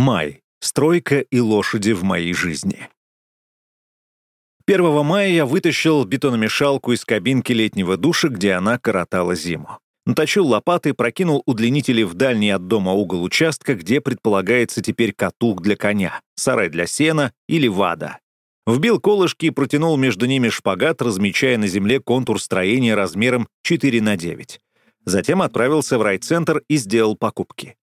Май. Стройка и лошади в моей жизни. 1 мая я вытащил бетономешалку из кабинки летнего душа, где она коротала зиму. Наточил лопаты, прокинул удлинители в дальний от дома угол участка, где предполагается теперь катух для коня, сарай для сена или вада. Вбил колышки и протянул между ними шпагат, размечая на земле контур строения размером 4 на 9. Затем отправился в райцентр и сделал покупки.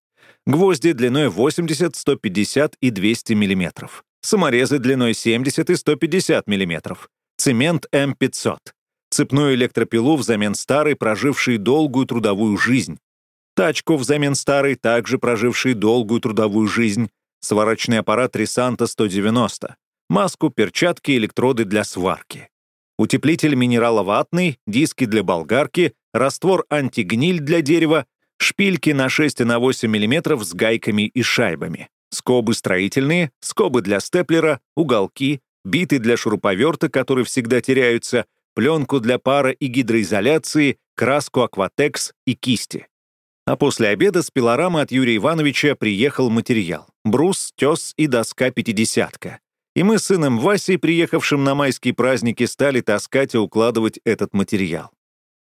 Гвозди длиной 80, 150 и 200 мм. Саморезы длиной 70 и 150 мм. Цемент М500. Цепную электропилу взамен старой, прожившей долгую трудовую жизнь. Тачку взамен старой, также прожившей долгую трудовую жизнь. Сварочный аппарат Ресанта 190. Маску, перчатки, электроды для сварки. Утеплитель минераловатный, диски для болгарки, раствор антигниль для дерева, шпильки на 6 и на 8 мм с гайками и шайбами, скобы строительные, скобы для степлера, уголки, биты для шуруповерта, которые всегда теряются, пленку для пара и гидроизоляции, краску акватекс и кисти. А после обеда с пилорамы от Юрия Ивановича приехал материал — брус, тес и доска пятидесятка. И мы с сыном Васей, приехавшим на майские праздники, стали таскать и укладывать этот материал.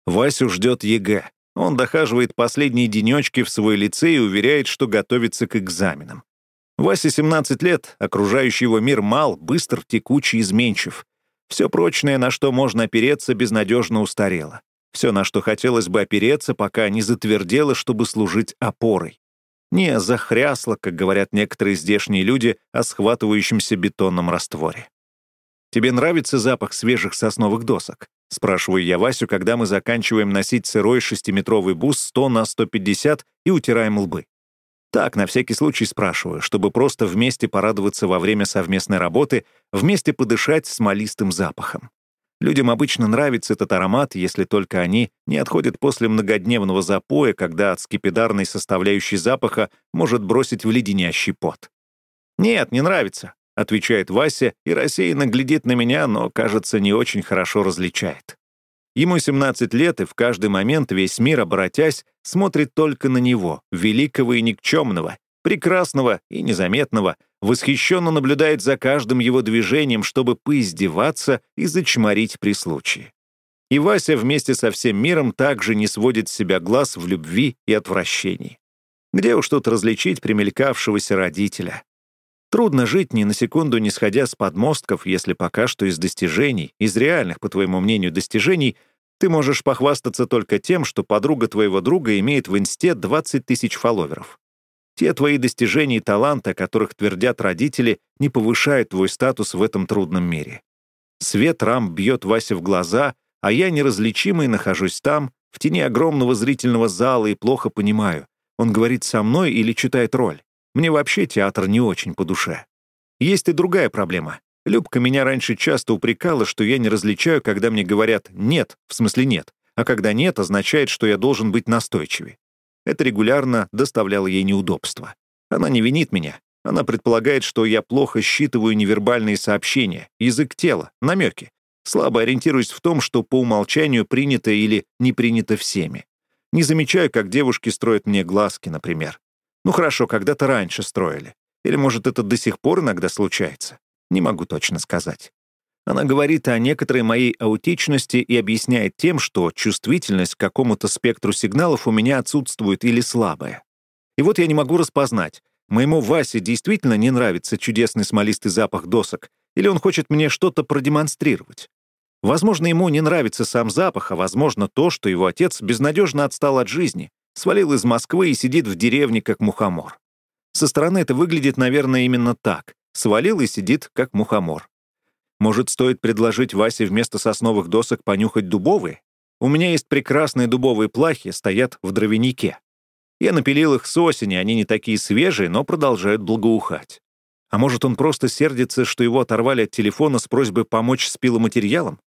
Васю ждет ЕГЭ. Он дохаживает последние денечки свой лицей и уверяет, что готовится к экзаменам. Васе 17 лет, окружающий его мир мал, быстр, текучий, изменчив. Все прочное, на что можно опереться, безнадежно устарело. Все, на что хотелось бы опереться, пока не затвердело, чтобы служить опорой. Не захрясло, как говорят некоторые здешние люди о схватывающемся бетонном растворе. «Тебе нравится запах свежих сосновых досок?» Спрашиваю я Васю, когда мы заканчиваем носить сырой шестиметровый бус 100 на 150 и утираем лбы. Так, на всякий случай спрашиваю, чтобы просто вместе порадоваться во время совместной работы, вместе подышать смолистым запахом. Людям обычно нравится этот аромат, если только они не отходят после многодневного запоя, когда от скипидарной составляющей запаха может бросить в леденящий пот. «Нет, не нравится отвечает Вася и рассеянно глядит на меня, но, кажется, не очень хорошо различает. Ему 17 лет, и в каждый момент весь мир, обратясь, смотрит только на него, великого и никчемного, прекрасного и незаметного, восхищенно наблюдает за каждым его движением, чтобы поиздеваться и зачморить при случае. И Вася вместе со всем миром также не сводит с себя глаз в любви и отвращении. Где уж тут различить примелькавшегося родителя? Трудно жить ни на секунду не сходя с подмостков, если пока что из достижений, из реальных, по твоему мнению, достижений, ты можешь похвастаться только тем, что подруга твоего друга имеет в инсте 20 тысяч фолловеров. Те твои достижения и таланты, о которых твердят родители, не повышают твой статус в этом трудном мире. Свет рам бьет Васе в глаза, а я неразличимый нахожусь там, в тени огромного зрительного зала и плохо понимаю, он говорит со мной или читает роль. Мне вообще театр не очень по душе. Есть и другая проблема. Любка меня раньше часто упрекала, что я не различаю, когда мне говорят «нет», в смысле «нет», а когда «нет» означает, что я должен быть настойчивее. Это регулярно доставляло ей неудобства. Она не винит меня. Она предполагает, что я плохо считываю невербальные сообщения, язык тела, намеки. Слабо ориентируюсь в том, что по умолчанию принято или не принято всеми. Не замечаю, как девушки строят мне глазки, например. Ну хорошо, когда-то раньше строили. Или, может, это до сих пор иногда случается? Не могу точно сказать. Она говорит о некоторой моей аутичности и объясняет тем, что чувствительность к какому-то спектру сигналов у меня отсутствует или слабая. И вот я не могу распознать, моему Васе действительно не нравится чудесный смолистый запах досок, или он хочет мне что-то продемонстрировать. Возможно, ему не нравится сам запах, а возможно то, что его отец безнадежно отстал от жизни, Свалил из Москвы и сидит в деревне, как мухомор. Со стороны это выглядит, наверное, именно так. Свалил и сидит, как мухомор. Может, стоит предложить Васе вместо сосновых досок понюхать дубовые? У меня есть прекрасные дубовые плахи, стоят в дровянике. Я напилил их с осени, они не такие свежие, но продолжают благоухать. А может, он просто сердится, что его оторвали от телефона с просьбой помочь с пиломатериалом?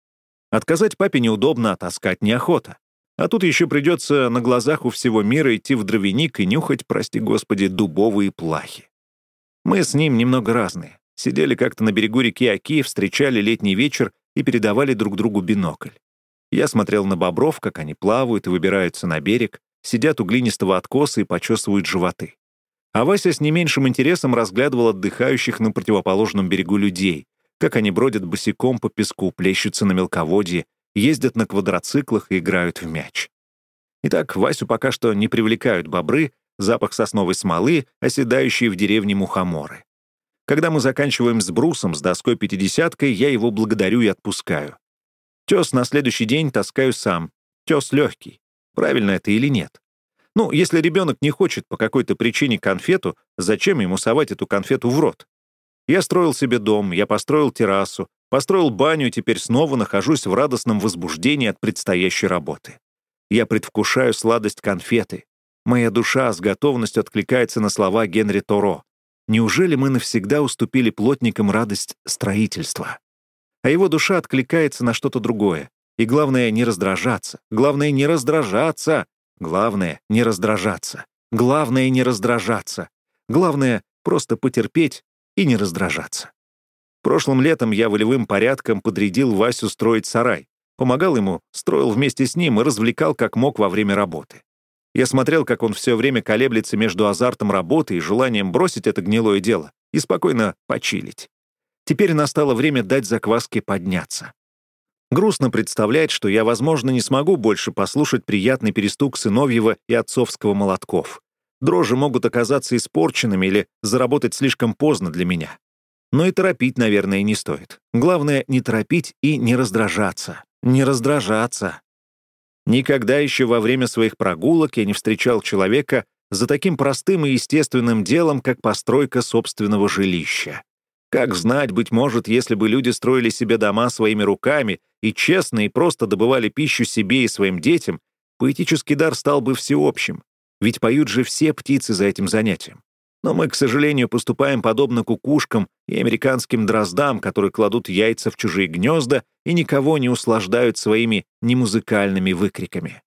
Отказать папе неудобно, а таскать неохота. А тут еще придется на глазах у всего мира идти в дровяник и нюхать, прости господи, дубовые плахи. Мы с ним немного разные. Сидели как-то на берегу реки Оки, встречали летний вечер и передавали друг другу бинокль. Я смотрел на бобров, как они плавают и выбираются на берег, сидят у глинистого откоса и почесывают животы. А Вася с не меньшим интересом разглядывал отдыхающих на противоположном берегу людей, как они бродят босиком по песку, плещутся на мелководье, ездят на квадроциклах и играют в мяч. Итак, Васю пока что не привлекают бобры, запах сосновой смолы, оседающие в деревне мухоморы. Когда мы заканчиваем с брусом, с доской пятидесяткой, я его благодарю и отпускаю. Тес на следующий день таскаю сам. Тес легкий. Правильно это или нет? Ну, если ребенок не хочет по какой-то причине конфету, зачем ему совать эту конфету в рот? Я строил себе дом, я построил террасу, построил баню теперь снова нахожусь в радостном возбуждении от предстоящей работы. Я предвкушаю сладость конфеты. Моя душа с готовностью откликается на слова Генри Торо. Неужели мы навсегда уступили плотникам радость строительства? А его душа откликается на что-то другое. И главное — не раздражаться. Главное — не раздражаться. Главное — не раздражаться. Главное — не раздражаться. Главное — просто потерпеть и не раздражаться. Прошлым летом я волевым порядком подрядил Васю строить сарай, помогал ему, строил вместе с ним и развлекал как мог во время работы. Я смотрел, как он все время колеблется между азартом работы и желанием бросить это гнилое дело и спокойно почилить. Теперь настало время дать закваске подняться. Грустно представлять, что я, возможно, не смогу больше послушать приятный перестук сыновьего и отцовского молотков. Дрожжи могут оказаться испорченными или заработать слишком поздно для меня. Но и торопить, наверное, не стоит. Главное — не торопить и не раздражаться. Не раздражаться. Никогда еще во время своих прогулок я не встречал человека за таким простым и естественным делом, как постройка собственного жилища. Как знать, быть может, если бы люди строили себе дома своими руками и честно и просто добывали пищу себе и своим детям, поэтический дар стал бы всеобщим, ведь поют же все птицы за этим занятием. Но мы, к сожалению, поступаем подобно кукушкам и американским дроздам, которые кладут яйца в чужие гнезда и никого не услаждают своими немузыкальными выкриками.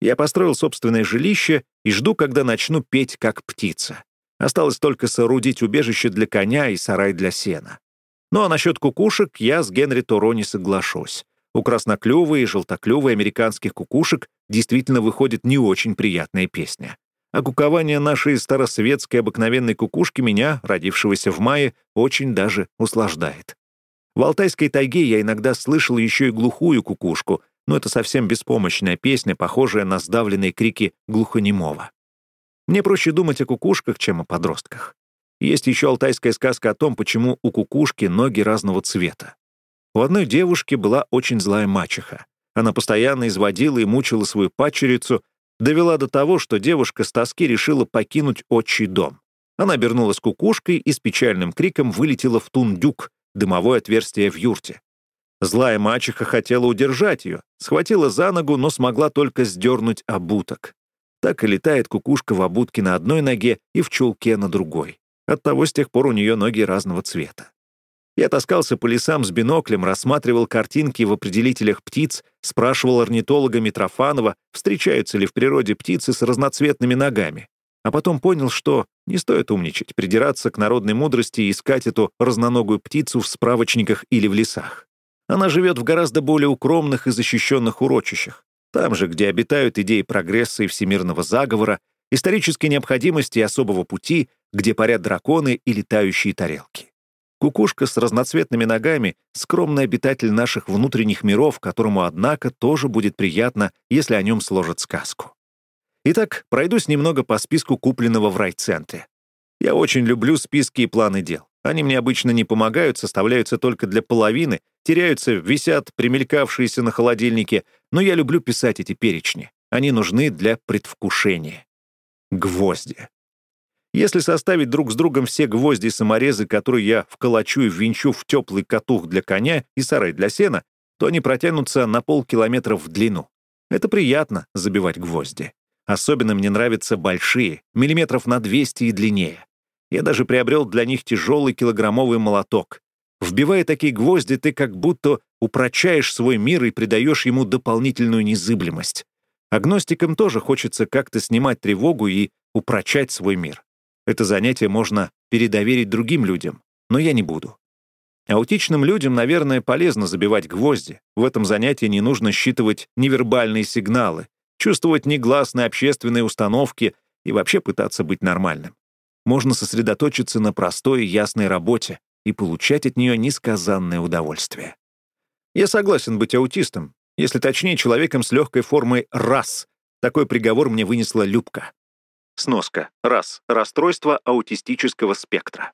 Я построил собственное жилище и жду, когда начну петь как птица. Осталось только соорудить убежище для коня и сарай для сена. Ну а насчет кукушек я с Генри Торо не соглашусь. У красноклювой и желтоклювой американских кукушек действительно выходит не очень приятная песня. А кукование нашей старосветской обыкновенной кукушки меня, родившегося в мае, очень даже услаждает. В Алтайской тайге я иногда слышал еще и глухую кукушку, но это совсем беспомощная песня, похожая на сдавленные крики глухонемого. Мне проще думать о кукушках, чем о подростках. Есть еще алтайская сказка о том, почему у кукушки ноги разного цвета. У одной девушки была очень злая мачеха. Она постоянно изводила и мучила свою падчерицу, довела до того, что девушка с тоски решила покинуть отчий дом. Она обернулась кукушкой и с печальным криком вылетела в тундюк, дымовое отверстие в юрте. Злая мачеха хотела удержать ее, схватила за ногу, но смогла только сдернуть обуток. Так и летает кукушка в обутке на одной ноге и в чулке на другой. Оттого с тех пор у нее ноги разного цвета. Я таскался по лесам с биноклем, рассматривал картинки в определителях птиц, спрашивал орнитолога Митрофанова, встречаются ли в природе птицы с разноцветными ногами. А потом понял, что не стоит умничать, придираться к народной мудрости и искать эту разноногую птицу в справочниках или в лесах. Она живет в гораздо более укромных и защищенных урочищах. Там же, где обитают идеи прогресса и всемирного заговора, исторической необходимости и особого пути, где парят драконы и летающие тарелки. Кукушка с разноцветными ногами — скромный обитатель наших внутренних миров, которому, однако, тоже будет приятно, если о нем сложат сказку. Итак, пройдусь немного по списку купленного в райцентре. Я очень люблю списки и планы дел. Они мне обычно не помогают, составляются только для половины, теряются, висят, примелькавшиеся на холодильнике, но я люблю писать эти перечни. Они нужны для предвкушения. Гвозди. Если составить друг с другом все гвозди и саморезы, которые я вколочу и ввинчу в теплый катух для коня и сарай для сена, то они протянутся на полкилометра в длину. Это приятно — забивать гвозди. Особенно мне нравятся большие, миллиметров на 200 и длиннее. Я даже приобрел для них тяжелый килограммовый молоток. Вбивая такие гвозди, ты как будто упрочаешь свой мир и придаешь ему дополнительную незыблемость. Агностикам тоже хочется как-то снимать тревогу и упрочать свой мир. Это занятие можно передоверить другим людям, но я не буду. Аутичным людям, наверное, полезно забивать гвозди. В этом занятии не нужно считывать невербальные сигналы, чувствовать негласные общественные установки и вообще пытаться быть нормальным. можно сосредоточиться на простой и ясной работе и получать от нее несказанное удовольствие. Я согласен быть аутистом, если точнее, человеком с легкой формой «раз». Такой приговор мне вынесла Любка. Сноска. Раз. Расстройство аутистического спектра.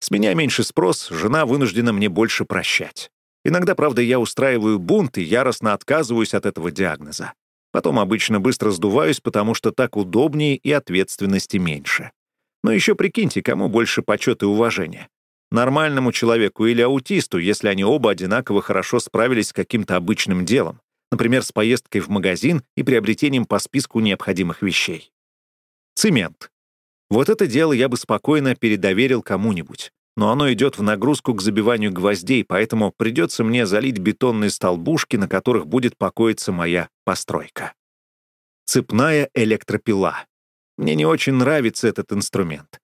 С меня меньше спрос, жена вынуждена мне больше прощать. Иногда, правда, я устраиваю бунт и яростно отказываюсь от этого диагноза. Потом обычно быстро сдуваюсь, потому что так удобнее и ответственности меньше. Но еще прикиньте, кому больше почет и уважения. Нормальному человеку или аутисту, если они оба одинаково хорошо справились с каким-то обычным делом, например, с поездкой в магазин и приобретением по списку необходимых вещей. Цемент. Вот это дело я бы спокойно передоверил кому-нибудь. Но оно идет в нагрузку к забиванию гвоздей, поэтому придется мне залить бетонные столбушки, на которых будет покоиться моя постройка. Цепная электропила. Мне не очень нравится этот инструмент.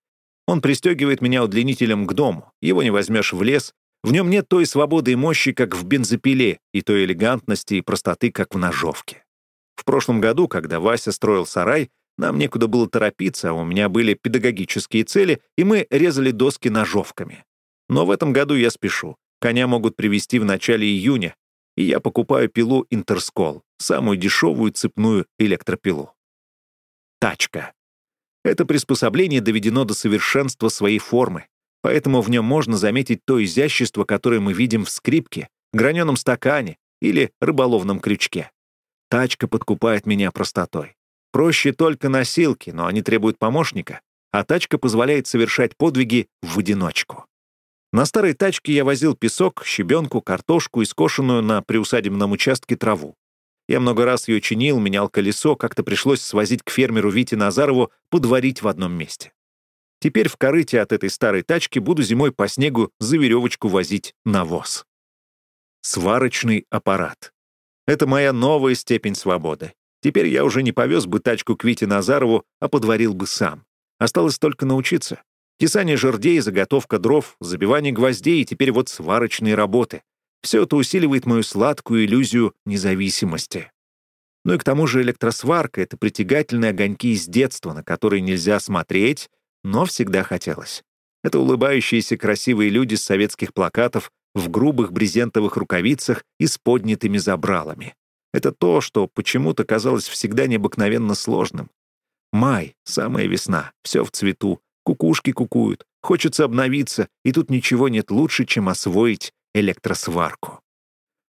Он пристегивает меня удлинителем к дому, его не возьмешь в лес, в нем нет той свободы и мощи, как в бензопиле, и той элегантности и простоты, как в ножовке. В прошлом году, когда Вася строил сарай, нам некуда было торопиться, а у меня были педагогические цели, и мы резали доски ножовками. Но в этом году я спешу. Коня могут привезти в начале июня, и я покупаю пилу Интерскол, самую дешевую цепную электропилу. Тачка. Это приспособление доведено до совершенства своей формы, поэтому в нем можно заметить то изящество, которое мы видим в скрипке, граненом стакане или рыболовном крючке. Тачка подкупает меня простотой. Проще только носилки, но они требуют помощника, а тачка позволяет совершать подвиги в одиночку. На старой тачке я возил песок, щебенку, картошку и скошенную на приусадебном участке траву. Я много раз ее чинил, менял колесо, как-то пришлось свозить к фермеру Вите Назарову подварить в одном месте. Теперь в корыте от этой старой тачки буду зимой по снегу за веревочку возить навоз. Сварочный аппарат. Это моя новая степень свободы. Теперь я уже не повез бы тачку к Вите Назарову, а подварил бы сам. Осталось только научиться. Тесание жердей, заготовка дров, забивание гвоздей и теперь вот сварочные работы. Все это усиливает мою сладкую иллюзию независимости. Ну и к тому же электросварка — это притягательные огоньки из детства, на которые нельзя смотреть, но всегда хотелось. Это улыбающиеся красивые люди с советских плакатов в грубых брезентовых рукавицах и с поднятыми забралами. Это то, что почему-то казалось всегда необыкновенно сложным. Май, самая весна, все в цвету, кукушки кукуют, хочется обновиться, и тут ничего нет лучше, чем освоить электросварку.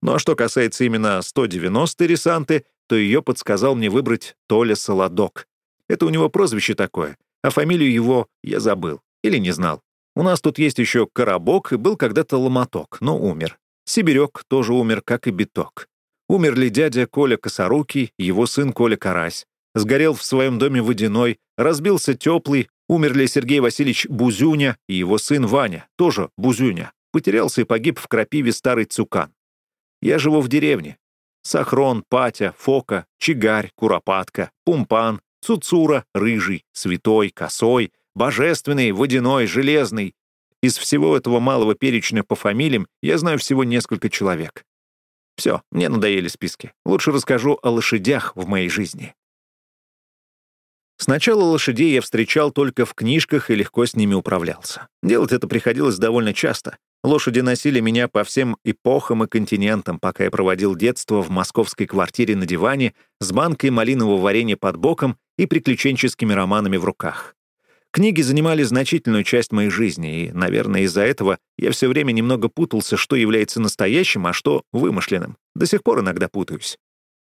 Ну а что касается именно 190-й Ресанты, то ее подсказал мне выбрать Толя Солодок. Это у него прозвище такое, а фамилию его я забыл. Или не знал. У нас тут есть еще Коробок и был когда-то Ломоток, но умер. Сибирек тоже умер, как и Биток. Умерли дядя Коля Косорукий, его сын Коля Карась. Сгорел в своем доме водяной, разбился теплый, умерли Сергей Васильевич Бузюня и его сын Ваня, тоже Бузюня. Потерялся и погиб в крапиве старый Цукан. Я живу в деревне. Сахрон, Патя, Фока, Чигарь, Куропатка, Пумпан, Цуцура, Рыжий, Святой, Косой, Божественный, Водяной, Железный. Из всего этого малого перечня по фамилиям я знаю всего несколько человек. Все, мне надоели списки. Лучше расскажу о лошадях в моей жизни. Сначала лошадей я встречал только в книжках и легко с ними управлялся. Делать это приходилось довольно часто. Лошади носили меня по всем эпохам и континентам, пока я проводил детство в московской квартире на диване с банкой малинового варенья под боком и приключенческими романами в руках. Книги занимали значительную часть моей жизни, и, наверное, из-за этого я все время немного путался, что является настоящим, а что вымышленным. До сих пор иногда путаюсь.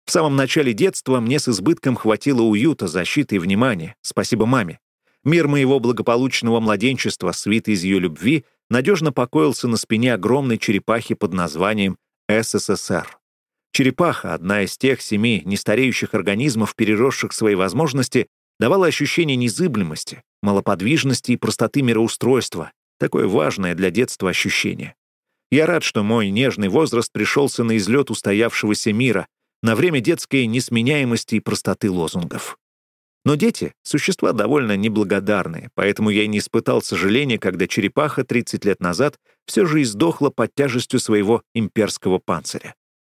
В самом начале детства мне с избытком хватило уюта, защиты и внимания. Спасибо маме. Мир моего благополучного младенчества, свит из ее любви, надежно покоился на спине огромной черепахи под названием СССР. Черепаха, одна из тех семи нестареющих организмов, переросших свои возможности, давала ощущение незыблемости, малоподвижности и простоты мироустройства, такое важное для детства ощущение. Я рад, что мой нежный возраст пришелся на излет устоявшегося мира, на время детской несменяемости и простоты лозунгов. Но дети — существа довольно неблагодарные, поэтому я не испытал сожаления, когда черепаха 30 лет назад все же издохла под тяжестью своего имперского панциря.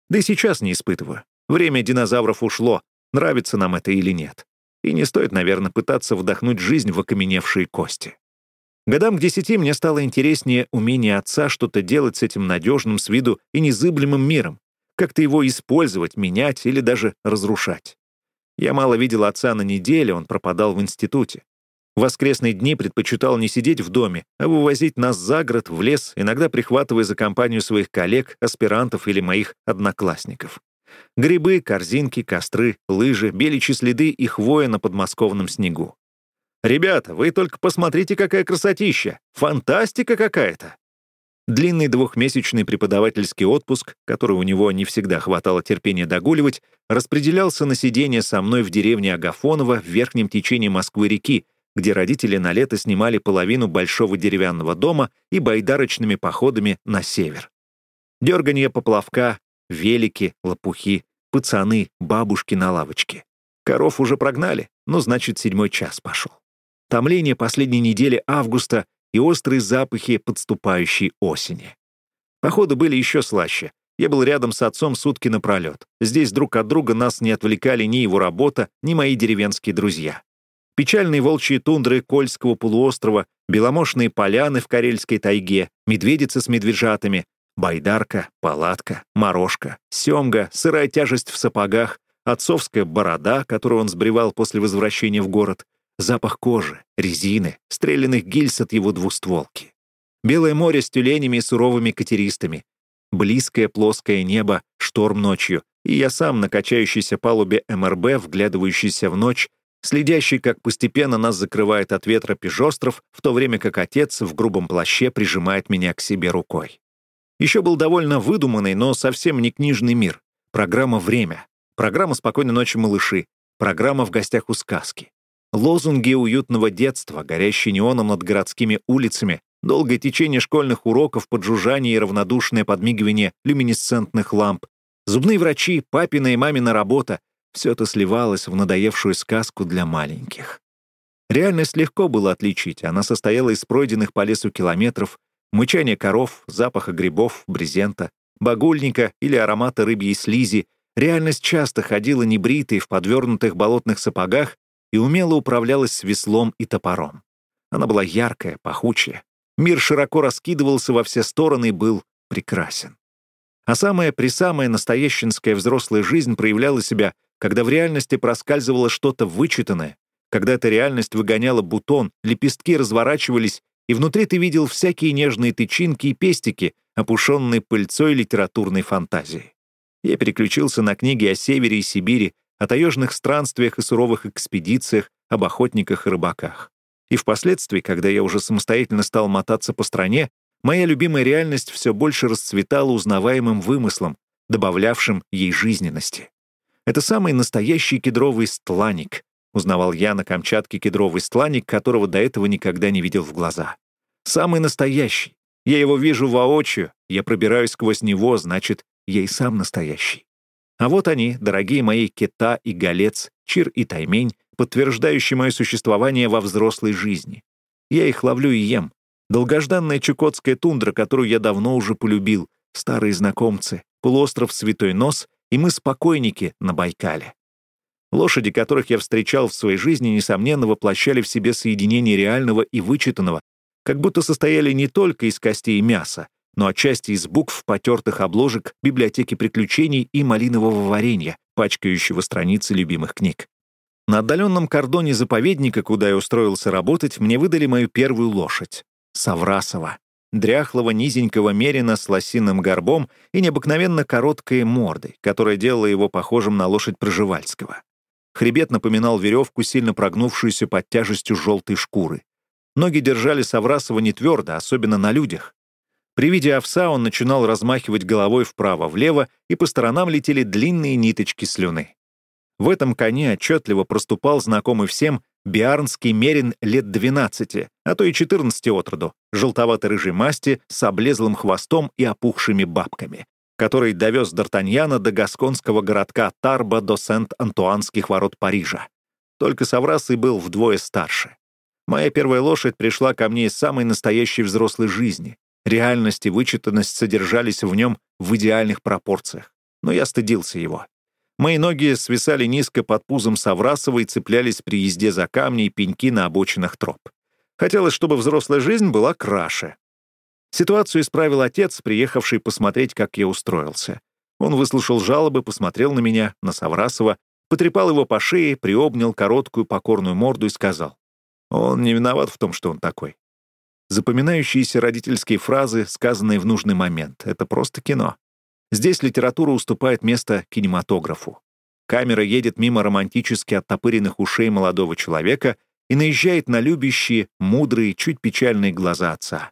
Да и сейчас не испытываю. Время динозавров ушло, нравится нам это или нет. И не стоит, наверное, пытаться вдохнуть жизнь в окаменевшие кости. Годам к десяти мне стало интереснее умение отца что-то делать с этим надежным с виду и незыблемым миром, как-то его использовать, менять или даже разрушать. Я мало видел отца на неделе, он пропадал в институте. В воскресные дни предпочитал не сидеть в доме, а вывозить нас за город, в лес, иногда прихватывая за компанию своих коллег, аспирантов или моих одноклассников. Грибы, корзинки, костры, лыжи, беличьи следы и хвоя на подмосковном снегу. «Ребята, вы только посмотрите, какая красотища! Фантастика какая-то!» Длинный двухмесячный преподавательский отпуск, который у него не всегда хватало терпения догуливать, распределялся на сидение со мной в деревне Агафоново в верхнем течении Москвы-реки, где родители на лето снимали половину большого деревянного дома и байдарочными походами на север. Дерганье поплавка, велики, лопухи, пацаны, бабушки на лавочке. Коров уже прогнали, ну, значит, седьмой час пошел. Томление последней недели августа и острые запахи подступающей осени. Походы были еще слаще. Я был рядом с отцом сутки напролет. Здесь друг от друга нас не отвлекали ни его работа, ни мои деревенские друзья. Печальные волчьи тундры Кольского полуострова, беломошные поляны в Карельской тайге, медведицы с медвежатами, байдарка, палатка, морожка, семга, сырая тяжесть в сапогах, отцовская борода, которую он сбривал после возвращения в город, запах кожи, резины, стрелянных гильз от его двустволки. Белое море с тюленями и суровыми катеристами, близкое плоское небо, шторм ночью, и я сам на качающейся палубе МРБ, вглядывающийся в ночь, следящий, как постепенно нас закрывает от ветра пижостров, в то время как отец в грубом плаще прижимает меня к себе рукой. Еще был довольно выдуманный, но совсем не книжный мир. Программа «Время», программа «Спокойной ночи, малыши», программа «В гостях у сказки». Лозунги уютного детства, горящие неоном над городскими улицами, долгое течение школьных уроков, поджужжание и равнодушное подмигивание люминесцентных ламп, зубные врачи, папина и мамина работа, все это сливалось в надоевшую сказку для маленьких. Реальность легко было отличить, она состояла из пройденных по лесу километров, мычания коров, запаха грибов, брезента, багульника или аромата рыбьей слизи, реальность часто ходила небритой в подвернутых болотных сапогах и умело управлялась с веслом и топором. Она была яркая, пахучая. Мир широко раскидывался во все стороны и был прекрасен. А самая-присамая настоященская взрослая жизнь проявляла себя когда в реальности проскальзывало что-то вычитанное, когда эта реальность выгоняла бутон, лепестки разворачивались, и внутри ты видел всякие нежные тычинки и пестики, опушенные пыльцой литературной фантазии. Я переключился на книги о севере и Сибири, о таежных странствиях и суровых экспедициях, об охотниках и рыбаках. И впоследствии, когда я уже самостоятельно стал мотаться по стране, моя любимая реальность все больше расцветала узнаваемым вымыслом, добавлявшим ей жизненности. Это самый настоящий кедровый стланник. Узнавал я на Камчатке кедровый стланник, которого до этого никогда не видел в глаза. Самый настоящий. Я его вижу воочию, я пробираюсь сквозь него, значит, я и сам настоящий. А вот они, дорогие мои кита и голец, чир и таймень, подтверждающие мое существование во взрослой жизни. Я их ловлю и ем. Долгожданная чукотская тундра, которую я давно уже полюбил, старые знакомцы, полуостров Святой Нос и мы спокойники на Байкале. Лошади, которых я встречал в своей жизни, несомненно, воплощали в себе соединение реального и вычитанного, как будто состояли не только из костей и мяса, но отчасти из букв, потертых обложек, библиотеки приключений и малинового варенья, пачкающего страницы любимых книг. На отдаленном кордоне заповедника, куда я устроился работать, мне выдали мою первую лошадь — Саврасова дряхлого низенького мерина с лосиным горбом и необыкновенно короткой мордой, которая делала его похожим на лошадь Проживальского. Хребет напоминал веревку, сильно прогнувшуюся под тяжестью желтой шкуры. Ноги держали Саврасова не твердо, особенно на людях. При виде овса он начинал размахивать головой вправо-влево, и по сторонам летели длинные ниточки слюны. В этом коне отчетливо проступал знакомый всем биарнский мерин лет 12, а то и 14 от роду, желтовато-рыжей масти с облезлым хвостом и опухшими бабками, который довез Д'Артаньяна до гасконского городка Тарба до Сент-Антуанских ворот Парижа. Только Саврасый был вдвое старше. Моя первая лошадь пришла ко мне из самой настоящей взрослой жизни. Реальность и вычитанность содержались в нем в идеальных пропорциях. Но я стыдился его. Мои ноги свисали низко под пузом Саврасова и цеплялись при езде за камни и пеньки на обочинах троп. Хотелось, чтобы взрослая жизнь была краше. Ситуацию исправил отец, приехавший посмотреть, как я устроился. Он выслушал жалобы, посмотрел на меня, на Саврасова, потрепал его по шее, приобнял короткую покорную морду и сказал, «Он не виноват в том, что он такой». Запоминающиеся родительские фразы, сказанные в нужный момент — это просто кино. Здесь литература уступает место кинематографу. Камера едет мимо романтически оттопыренных ушей молодого человека и наезжает на любящие, мудрые, чуть печальные глаза отца.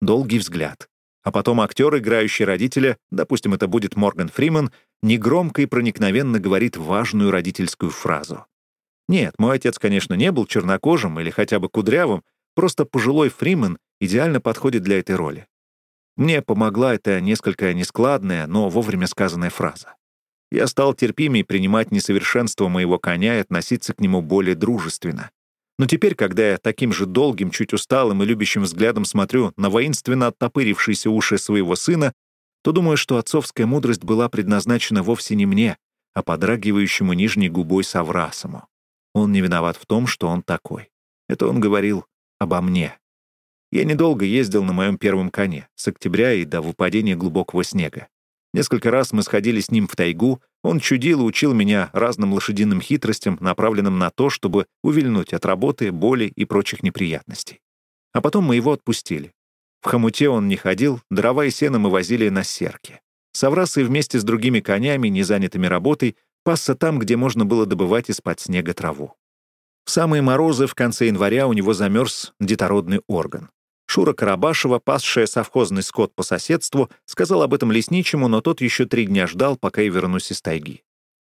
Долгий взгляд. А потом актер, играющий родителя, допустим, это будет Морган Фриман, негромко и проникновенно говорит важную родительскую фразу. Нет, мой отец, конечно, не был чернокожим или хотя бы кудрявым, просто пожилой Фриман идеально подходит для этой роли. Мне помогла эта несколько нескладная, но вовремя сказанная фраза. Я стал терпимее принимать несовершенство моего коня и относиться к нему более дружественно. Но теперь, когда я таким же долгим, чуть усталым и любящим взглядом смотрю на воинственно оттопырившиеся уши своего сына, то думаю, что отцовская мудрость была предназначена вовсе не мне, а подрагивающему нижней губой Саврасому. Он не виноват в том, что он такой. Это он говорил обо мне. Я недолго ездил на моем первом коне, с октября и до выпадения глубокого снега. Несколько раз мы сходили с ним в тайгу, он чудил и учил меня разным лошадиным хитростям, направленным на то, чтобы увильнуть от работы, боли и прочих неприятностей. А потом мы его отпустили. В хомуте он не ходил, дрова и сено мы возили на серке. Саврасы вместе с другими конями, не занятыми работой, пасся там, где можно было добывать из-под снега траву. В самые морозы в конце января у него замерз детородный орган. Шура Карабашева, пасшая совхозный скот по соседству, сказал об этом лесничему, но тот еще три дня ждал, пока я вернусь из тайги.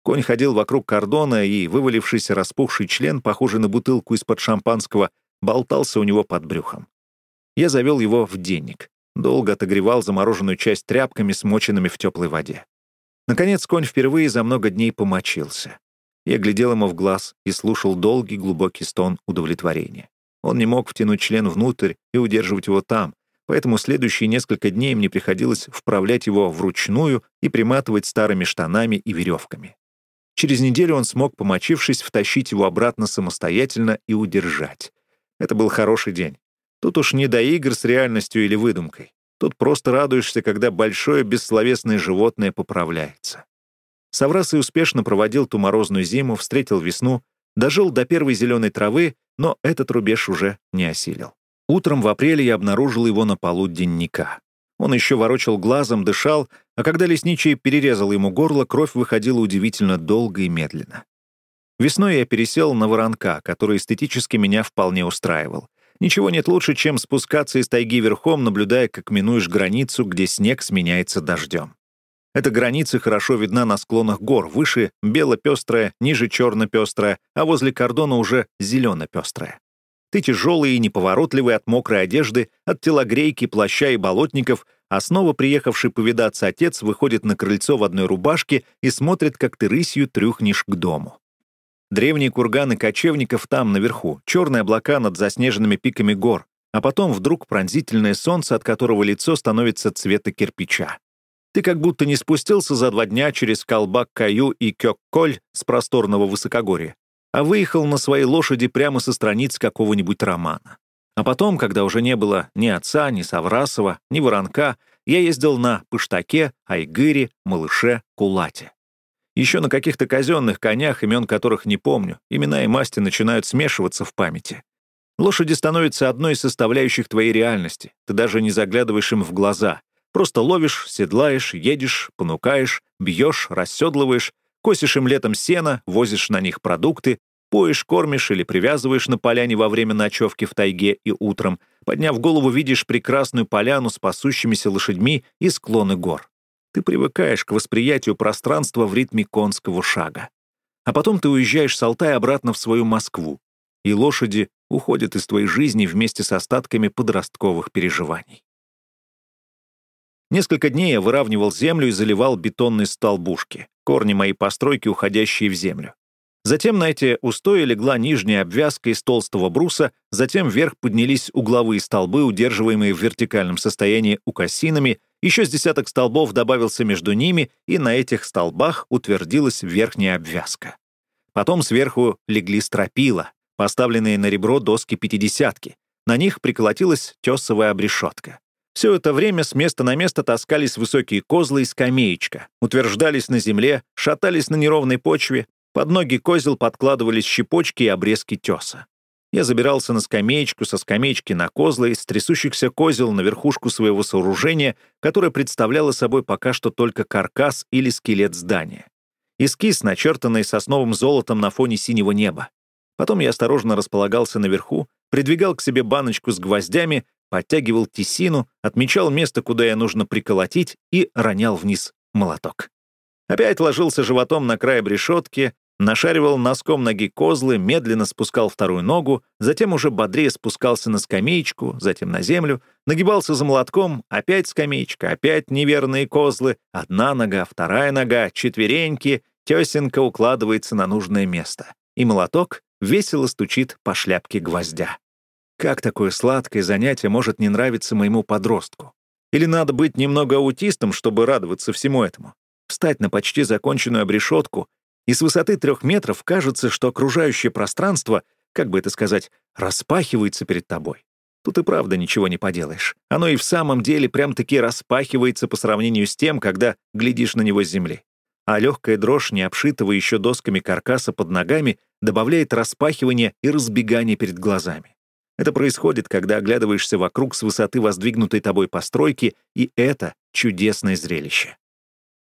Конь ходил вокруг кордона, и вывалившийся распухший член, похожий на бутылку из-под шампанского, болтался у него под брюхом. Я завел его в денник. Долго отогревал замороженную часть тряпками, смоченными в теплой воде. Наконец, конь впервые за много дней помочился. Я глядел ему в глаз и слушал долгий глубокий стон удовлетворения. Он не мог втянуть член внутрь и удерживать его там, поэтому следующие несколько дней мне приходилось вправлять его вручную и приматывать старыми штанами и веревками. Через неделю он смог, помочившись, втащить его обратно самостоятельно и удержать. Это был хороший день. Тут уж не до игр с реальностью или выдумкой. Тут просто радуешься, когда большое бессловесное животное поправляется. Саврасый успешно проводил ту морозную зиму, встретил весну, дожил до первой зеленой травы но этот рубеж уже не осилил. Утром в апреле я обнаружил его на полу денника. Он еще ворочал глазом, дышал, а когда лесничий перерезал ему горло, кровь выходила удивительно долго и медленно. Весной я пересел на воронка, который эстетически меня вполне устраивал. Ничего нет лучше, чем спускаться из тайги верхом, наблюдая, как минуешь границу, где снег сменяется дождем. Эта граница хорошо видна на склонах гор, выше — бело-пестрая, ниже — черно-пестрая, а возле кордона уже зелено-пестрая. Ты тяжелый и неповоротливый от мокрой одежды, от телогрейки, плаща и болотников, а снова приехавший повидаться отец выходит на крыльцо в одной рубашке и смотрит, как ты рысью трюхнешь к дому. Древние курганы кочевников там, наверху, черные облака над заснеженными пиками гор, а потом вдруг пронзительное солнце, от которого лицо становится цвета кирпича. Ты как будто не спустился за два дня через Калбак Каю и Кёк-Коль с просторного высокогорья, а выехал на своей лошади прямо со страниц какого-нибудь романа. А потом, когда уже не было ни отца, ни Саврасова, ни Воронка, я ездил на Пыштаке, Айгыре, Малыше, Кулате. Еще на каких-то казенных конях, имен которых не помню, имена и масти начинают смешиваться в памяти. Лошади становятся одной из составляющих твоей реальности. Ты даже не заглядываешь им в глаза. Просто ловишь, седлаешь, едешь, понукаешь, бьешь, расседлываешь, косишь им летом сено, возишь на них продукты, поешь, кормишь или привязываешь на поляне во время ночевки в тайге и утром, подняв голову, видишь прекрасную поляну с пасущимися лошадьми и склоны гор. Ты привыкаешь к восприятию пространства в ритме конского шага. А потом ты уезжаешь с Алтая обратно в свою Москву, и лошади уходят из твоей жизни вместе с остатками подростковых переживаний. Несколько дней я выравнивал землю и заливал бетонные столбушки, корни моей постройки, уходящие в землю. Затем на эти устои легла нижняя обвязка из толстого бруса, затем вверх поднялись угловые столбы, удерживаемые в вертикальном состоянии укосинами, Еще с десяток столбов добавился между ними, и на этих столбах утвердилась верхняя обвязка. Потом сверху легли стропила, поставленные на ребро доски пятидесятки. На них приколотилась тесовая обрешетка. Все это время с места на место таскались высокие козлы и скамеечка, утверждались на земле, шатались на неровной почве, под ноги козел подкладывались щепочки и обрезки теса. Я забирался на скамеечку, со скамеечки на козлы, с трясущихся козел на верхушку своего сооружения, которое представляло собой пока что только каркас или скелет здания. Эскиз, начертанный сосновым золотом на фоне синего неба. Потом я осторожно располагался наверху, придвигал к себе баночку с гвоздями, подтягивал тесину, отмечал место, куда я нужно приколотить, и ронял вниз молоток. Опять ложился животом на край решетки, нашаривал носком ноги козлы, медленно спускал вторую ногу, затем уже бодрее спускался на скамеечку, затем на землю, нагибался за молотком, опять скамеечка, опять неверные козлы, одна нога, вторая нога, четвереньки, тесенка укладывается на нужное место. И молоток весело стучит по шляпке гвоздя. Как такое сладкое занятие может не нравиться моему подростку? Или надо быть немного аутистом, чтобы радоваться всему этому? Встать на почти законченную обрешетку и с высоты трех метров кажется, что окружающее пространство, как бы это сказать, распахивается перед тобой. Тут и правда ничего не поделаешь. Оно и в самом деле прям-таки распахивается по сравнению с тем, когда глядишь на него с земли. А легкая дрожь, не обшитого еще досками каркаса под ногами, добавляет распахивание и разбегание перед глазами. Это происходит, когда оглядываешься вокруг с высоты воздвигнутой тобой постройки, и это чудесное зрелище.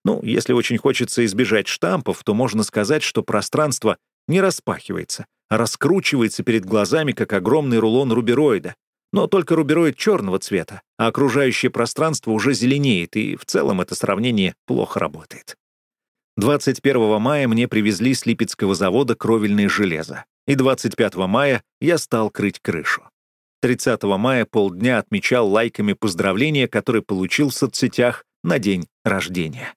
Ну, если очень хочется избежать штампов, то можно сказать, что пространство не распахивается, а раскручивается перед глазами, как огромный рулон рубероида. Но только рубероид черного цвета, а окружающее пространство уже зеленеет, и в целом это сравнение плохо работает. 21 мая мне привезли с Липецкого завода кровельное железо, и 25 мая я стал крыть крышу. 30 мая полдня отмечал лайками поздравления, которые получил в соцсетях на день рождения.